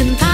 can find